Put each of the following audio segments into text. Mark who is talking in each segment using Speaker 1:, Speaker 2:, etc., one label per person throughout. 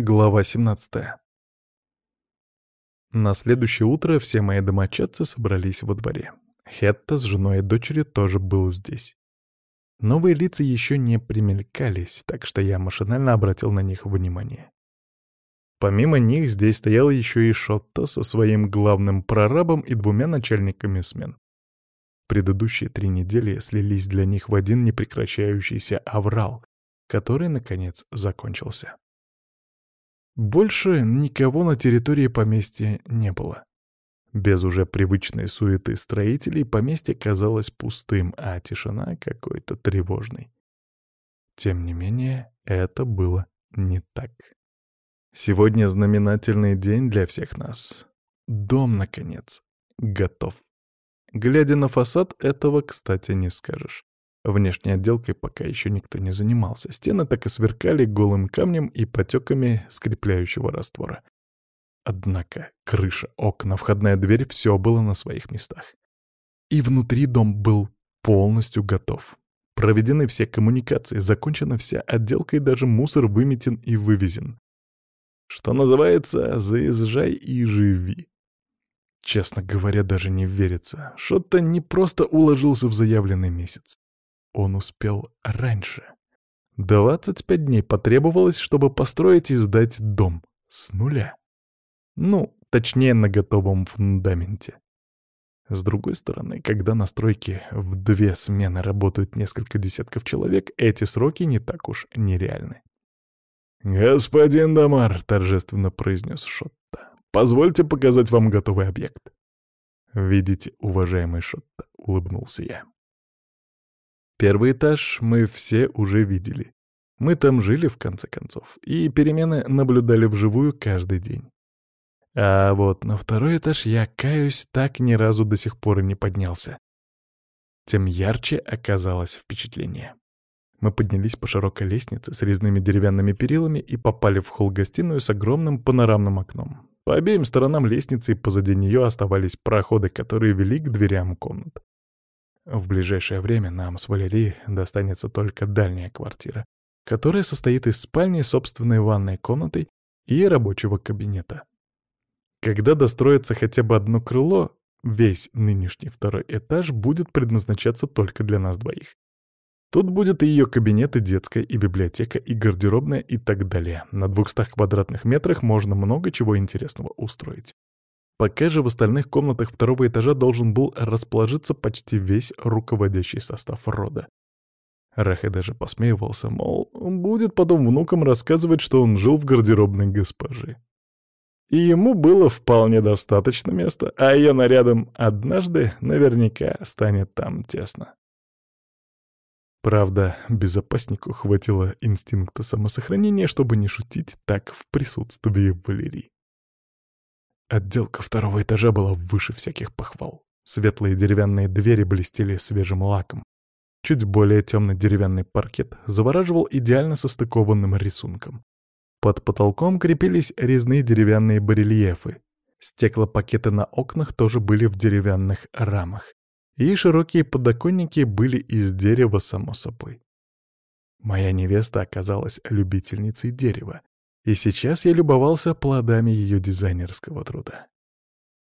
Speaker 1: Глава 17 На следующее утро все мои домочадцы собрались во дворе. Хетта с женой и дочерью тоже был здесь. Новые лица еще не примелькались, так что я машинально обратил на них внимание. Помимо них здесь стоял еще и Шотто со своим главным прорабом и двумя начальниками смен. Предыдущие три недели слились для них в один непрекращающийся аврал, который, наконец, закончился. Больше никого на территории поместья не было. Без уже привычной суеты строителей поместье казалось пустым, а тишина какой-то тревожной. Тем не менее, это было не так. Сегодня знаменательный день для всех нас. Дом, наконец, готов. Глядя на фасад, этого, кстати, не скажешь. Внешней отделкой пока еще никто не занимался. Стены так и сверкали голым камнем и потеками скрепляющего раствора. Однако крыша, окна, входная дверь — все было на своих местах. И внутри дом был полностью готов. Проведены все коммуникации, закончена вся отделка и даже мусор выметен и вывезен. Что называется, заезжай и живи. Честно говоря, даже не верится. Что-то не просто уложился в заявленный месяц. Он успел раньше. 25 дней потребовалось, чтобы построить и сдать дом. С нуля. Ну, точнее, на готовом фундаменте. С другой стороны, когда на стройке в две смены работают несколько десятков человек, эти сроки не так уж нереальны. «Господин Дамар», — торжественно произнес Шотта, — «позвольте показать вам готовый объект». «Видите, уважаемый Шотта», — улыбнулся я. Первый этаж мы все уже видели. Мы там жили, в конце концов, и перемены наблюдали вживую каждый день. А вот на второй этаж я, каюсь, так ни разу до сих пор и не поднялся. Тем ярче оказалось впечатление. Мы поднялись по широкой лестнице с резными деревянными перилами и попали в холл-гостиную с огромным панорамным окном. По обеим сторонам лестницы и позади нее оставались проходы, которые вели к дверям комнат. В ближайшее время нам с Валерией достанется только дальняя квартира, которая состоит из спальни, собственной ванной комнатой и рабочего кабинета. Когда достроится хотя бы одно крыло, весь нынешний второй этаж будет предназначаться только для нас двоих. Тут будет и ее кабинет, и детская, и библиотека, и гардеробная, и так далее. На 200 квадратных метрах можно много чего интересного устроить. Пока же в остальных комнатах второго этажа должен был расположиться почти весь руководящий состав рода. Рахе даже посмеивался, мол, будет потом внукам рассказывать, что он жил в гардеробной госпожи. И ему было вполне достаточно места, а ее нарядом однажды наверняка станет там тесно. Правда, безопаснику хватило инстинкта самосохранения, чтобы не шутить так в присутствии Валерии. Отделка второго этажа была выше всяких похвал. Светлые деревянные двери блестели свежим лаком. Чуть более темный деревянный паркет завораживал идеально состыкованным рисунком. Под потолком крепились резные деревянные барельефы. Стеклопакеты на окнах тоже были в деревянных рамах. И широкие подоконники были из дерева, само собой. Моя невеста оказалась любительницей дерева, и сейчас я любовался плодами ее дизайнерского труда.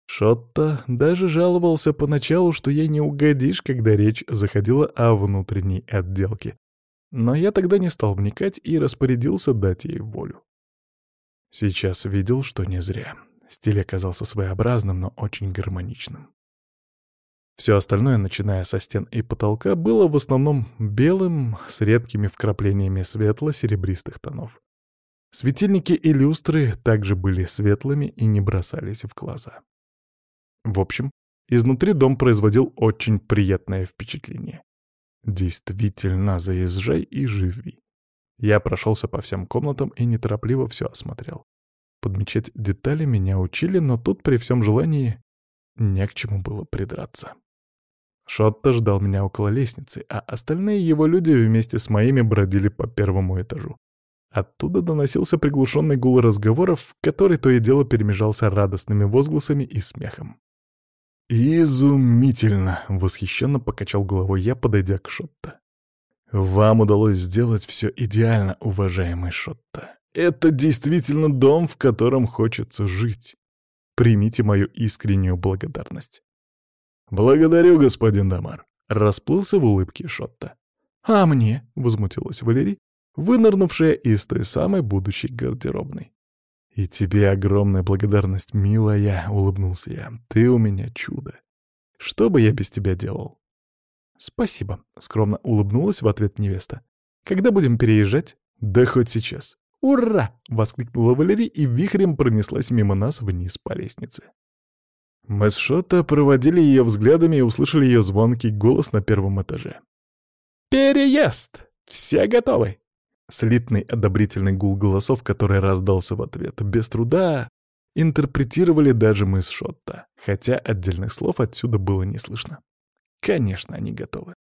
Speaker 1: Шотто даже жаловался поначалу, что ей не угодишь, когда речь заходила о внутренней отделке. Но я тогда не стал вникать и распорядился дать ей волю. Сейчас видел, что не зря. Стиль оказался своеобразным, но очень гармоничным. Все остальное, начиная со стен и потолка, было в основном белым, с редкими вкраплениями светло-серебристых тонов. Светильники и люстры также были светлыми и не бросались в глаза. В общем, изнутри дом производил очень приятное впечатление. Действительно, заезжай и живи. Я прошелся по всем комнатам и неторопливо все осмотрел. Подмечать детали меня учили, но тут при всем желании не к чему было придраться. Шотто ждал меня около лестницы, а остальные его люди вместе с моими бродили по первому этажу. Оттуда доносился приглушенный гул разговоров, который то и дело перемежался радостными возгласами и смехом. «Изумительно!» — восхищенно покачал головой я, подойдя к Шотто. Вам удалось сделать все идеально, уважаемый Шотта. Это действительно дом, в котором хочется жить. Примите мою искреннюю благодарность. Благодарю, господин Дамар. Расплылся в улыбке Шотта. «А мне?» — возмутилась Валерий, вынырнувшая из той самой будущей гардеробной. «И тебе огромная благодарность, милая», — улыбнулся я. «Ты у меня чудо. Что бы я без тебя делал?» «Спасибо», — скромно улыбнулась в ответ невеста. «Когда будем переезжать?» «Да хоть сейчас». «Ура!» — воскликнула Валерий и вихрем пронеслась мимо нас вниз по лестнице. Мы с Шотто проводили ее взглядами и услышали ее звонкий голос на первом этаже. «Переезд! Все готовы!» Слитный одобрительный гул голосов, который раздался в ответ, без труда интерпретировали даже мы с Шотто, хотя отдельных слов отсюда было не слышно. Конечно, они готовы.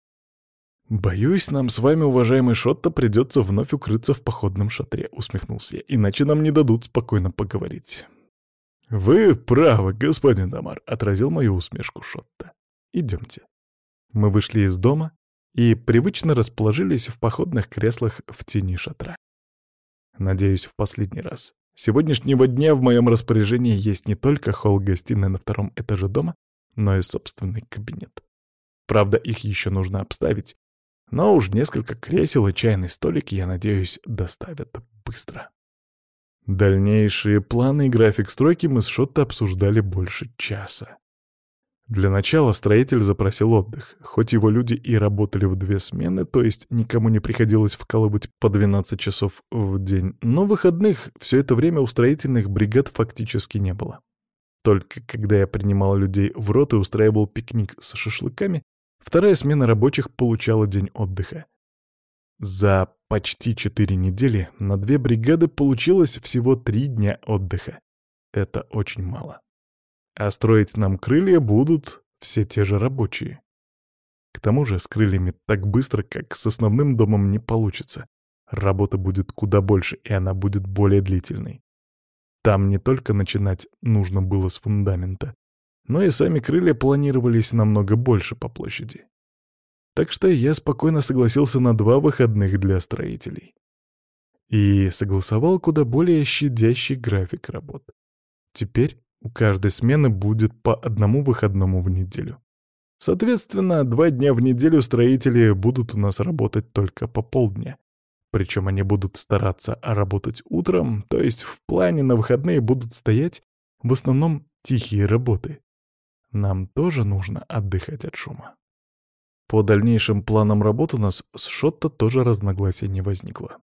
Speaker 1: «Боюсь, нам с вами, уважаемый Шотто, придется вновь укрыться в походном шатре», — усмехнулся я, «иначе нам не дадут спокойно поговорить». «Вы правы, господин Дамар», — отразил мою усмешку Шотто. «Идемте». Мы вышли из дома и привычно расположились в походных креслах в тени шатра. Надеюсь, в последний раз. Сегодняшнего дня в моем распоряжении есть не только холл-гостиная на втором этаже дома, но и собственный кабинет. Правда, их еще нужно обставить, но уж несколько кресел и чайный столик, я надеюсь, доставят быстро. Дальнейшие планы и график стройки мы с Шотто обсуждали больше часа. Для начала строитель запросил отдых. Хоть его люди и работали в две смены, то есть никому не приходилось вкалывать по 12 часов в день, но выходных все это время у строительных бригад фактически не было. Только когда я принимал людей в рот и устраивал пикник с шашлыками, вторая смена рабочих получала день отдыха. За почти четыре недели на две бригады получилось всего три дня отдыха. Это очень мало. А строить нам крылья будут все те же рабочие. К тому же с крыльями так быстро, как с основным домом, не получится. Работа будет куда больше, и она будет более длительной. Там не только начинать нужно было с фундамента, но и сами крылья планировались намного больше по площади. Так что я спокойно согласился на два выходных для строителей. И согласовал куда более щадящий график работ. Теперь у каждой смены будет по одному выходному в неделю. Соответственно, два дня в неделю строители будут у нас работать только по полдня. Причем они будут стараться работать утром, то есть в плане на выходные будут стоять в основном тихие работы. Нам тоже нужно отдыхать от шума. По дальнейшим планам работ у нас с Шотто тоже разногласий не возникло.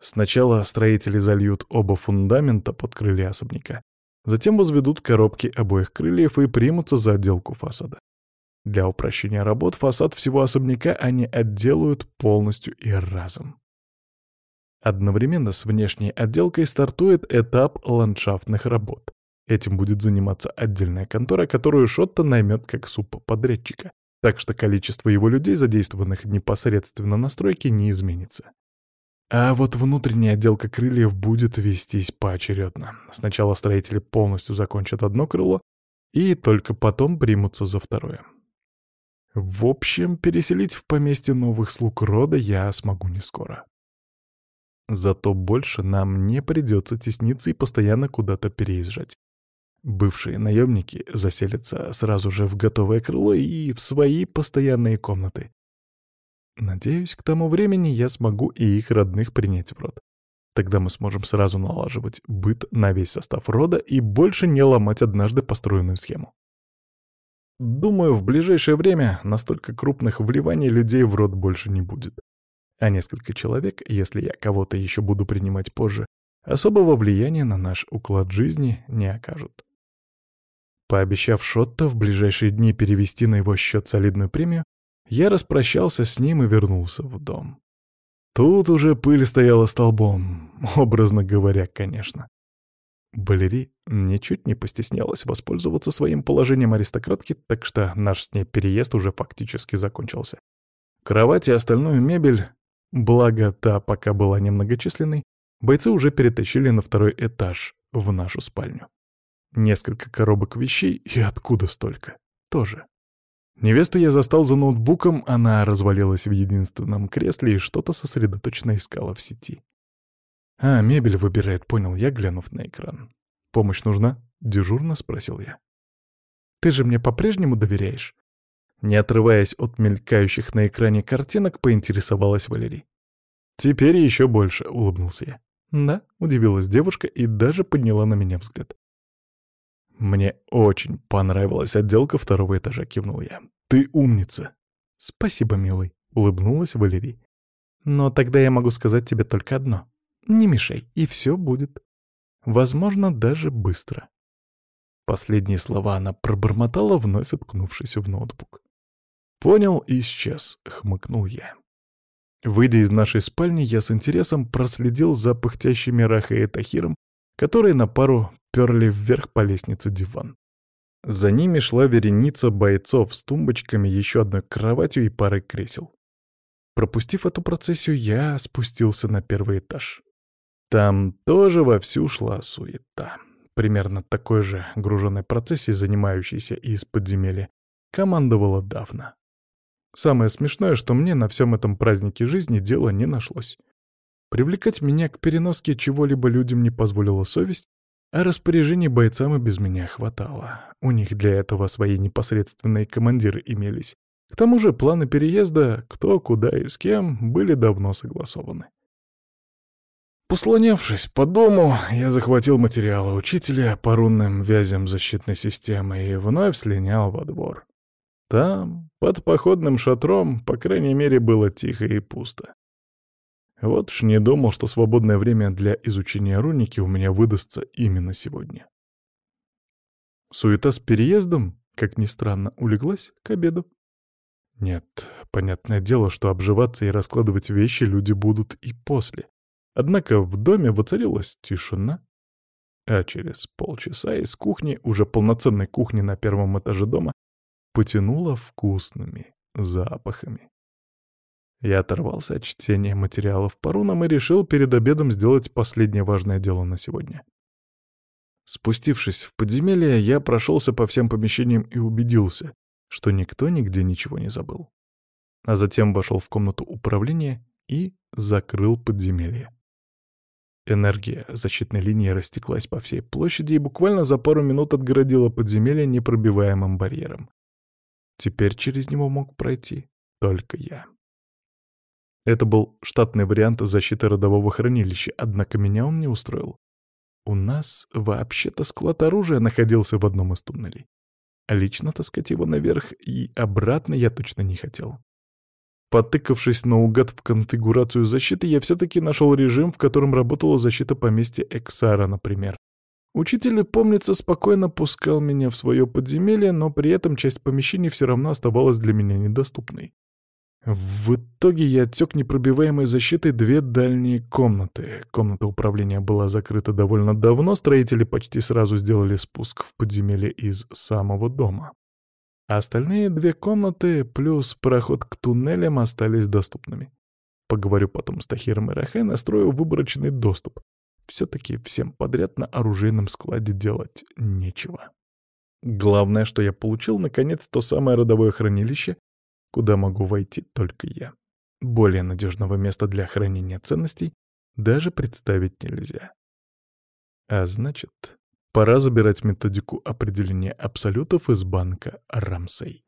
Speaker 1: Сначала строители зальют оба фундамента под крылья особняка, затем возведут коробки обоих крыльев и примутся за отделку фасада. Для упрощения работ фасад всего особняка они отделают полностью и разом. Одновременно с внешней отделкой стартует этап ландшафтных работ. Этим будет заниматься отдельная контора, которую Шотто наймет как субподрядчика так что количество его людей, задействованных непосредственно на стройке, не изменится. А вот внутренняя отделка крыльев будет вестись поочередно. Сначала строители полностью закончат одно крыло, и только потом примутся за второе. В общем, переселить в поместье новых слуг рода я смогу не скоро. Зато больше нам не придется тесниться и постоянно куда-то переезжать. Бывшие наемники заселятся сразу же в готовое крыло и в свои постоянные комнаты. Надеюсь, к тому времени я смогу и их родных принять в рот. Тогда мы сможем сразу налаживать быт на весь состав рода и больше не ломать однажды построенную схему. Думаю, в ближайшее время настолько крупных вливаний людей в род больше не будет. А несколько человек, если я кого-то еще буду принимать позже, особого влияния на наш уклад жизни не окажут. Пообещав Шотто в ближайшие дни перевести на его счет солидную премию, я распрощался с ним и вернулся в дом. Тут уже пыль стояла столбом, образно говоря, конечно. Балери ничуть не постеснялась воспользоваться своим положением аристократки, так что наш с ней переезд уже фактически закончился. Кровать и остальную мебель, благо та пока была немногочисленной, бойцы уже перетащили на второй этаж, в нашу спальню. Несколько коробок вещей, и откуда столько? Тоже. Невесту я застал за ноутбуком, она развалилась в единственном кресле и что-то сосредоточенно искала в сети. «А, мебель выбирает», — понял я, глянув на экран. «Помощь нужна?» — дежурно спросил я. «Ты же мне по-прежнему доверяешь?» Не отрываясь от мелькающих на экране картинок, поинтересовалась Валерий. «Теперь еще больше», — улыбнулся я. «Да», — удивилась девушка и даже подняла на меня взгляд. «Мне очень понравилась отделка второго этажа», — кивнул я. «Ты умница». «Спасибо, милый», — улыбнулась Валерий. «Но тогда я могу сказать тебе только одно. Не мешай, и все будет. Возможно, даже быстро». Последние слова она пробормотала, вновь уткнувшись в ноутбук. «Понял и исчез», — хмыкнул я. Выйдя из нашей спальни, я с интересом проследил за пыхтящими Рахой и Тахиром, которые на пару перли вверх по лестнице диван. За ними шла вереница бойцов с тумбочками, еще одной кроватью и парой кресел. Пропустив эту процессию, я спустился на первый этаж. Там тоже вовсю шла суета. Примерно такой же груженной процессией, занимающейся из подземелья, командовала Дафна. Самое смешное, что мне на всем этом празднике жизни дела не нашлось. Привлекать меня к переноске чего-либо людям не позволила совесть, а распоряжений бойцам и без меня хватало. У них для этого свои непосредственные командиры имелись. К тому же планы переезда, кто, куда и с кем, были давно согласованы. Послонявшись по дому, я захватил материалы учителя по рунным вязям защитной системы и вновь слинял во двор. Там, под походным шатром, по крайней мере, было тихо и пусто. Вот уж не думал, что свободное время для изучения руники у меня выдастся именно сегодня. Суета с переездом, как ни странно, улеглась к обеду. Нет, понятное дело, что обживаться и раскладывать вещи люди будут и после. Однако в доме воцарилась тишина, а через полчаса из кухни, уже полноценной кухни на первом этаже дома, потянуло вкусными запахами. Я оторвался от чтения материалов по рунам и решил перед обедом сделать последнее важное дело на сегодня. Спустившись в подземелье, я прошелся по всем помещениям и убедился, что никто нигде ничего не забыл. А затем вошел в комнату управления и закрыл подземелье. Энергия защитной линии растеклась по всей площади и буквально за пару минут отгородила подземелье непробиваемым барьером. Теперь через него мог пройти только я. Это был штатный вариант защиты родового хранилища, однако меня он не устроил. У нас вообще-то склад оружия находился в одном из туннелей. лично таскать его наверх и обратно я точно не хотел. Потыкавшись наугад в конфигурацию защиты, я все-таки нашел режим, в котором работала защита поместья Эксара, например. Учитель, помнится, спокойно пускал меня в свое подземелье, но при этом часть помещений все равно оставалась для меня недоступной. В итоге я отсек непробиваемой защитой две дальние комнаты. Комната управления была закрыта довольно давно, строители почти сразу сделали спуск в подземелье из самого дома. А остальные две комнаты плюс проход к туннелям остались доступными. Поговорю потом с Тахиром и Рахай, настрою выборочный доступ. Все-таки всем подряд на оружейном складе делать нечего. Главное, что я получил, наконец, то самое родовое хранилище, куда могу войти только я. Более надежного места для хранения ценностей даже представить нельзя. А значит, пора забирать методику определения абсолютов из банка Рамсей.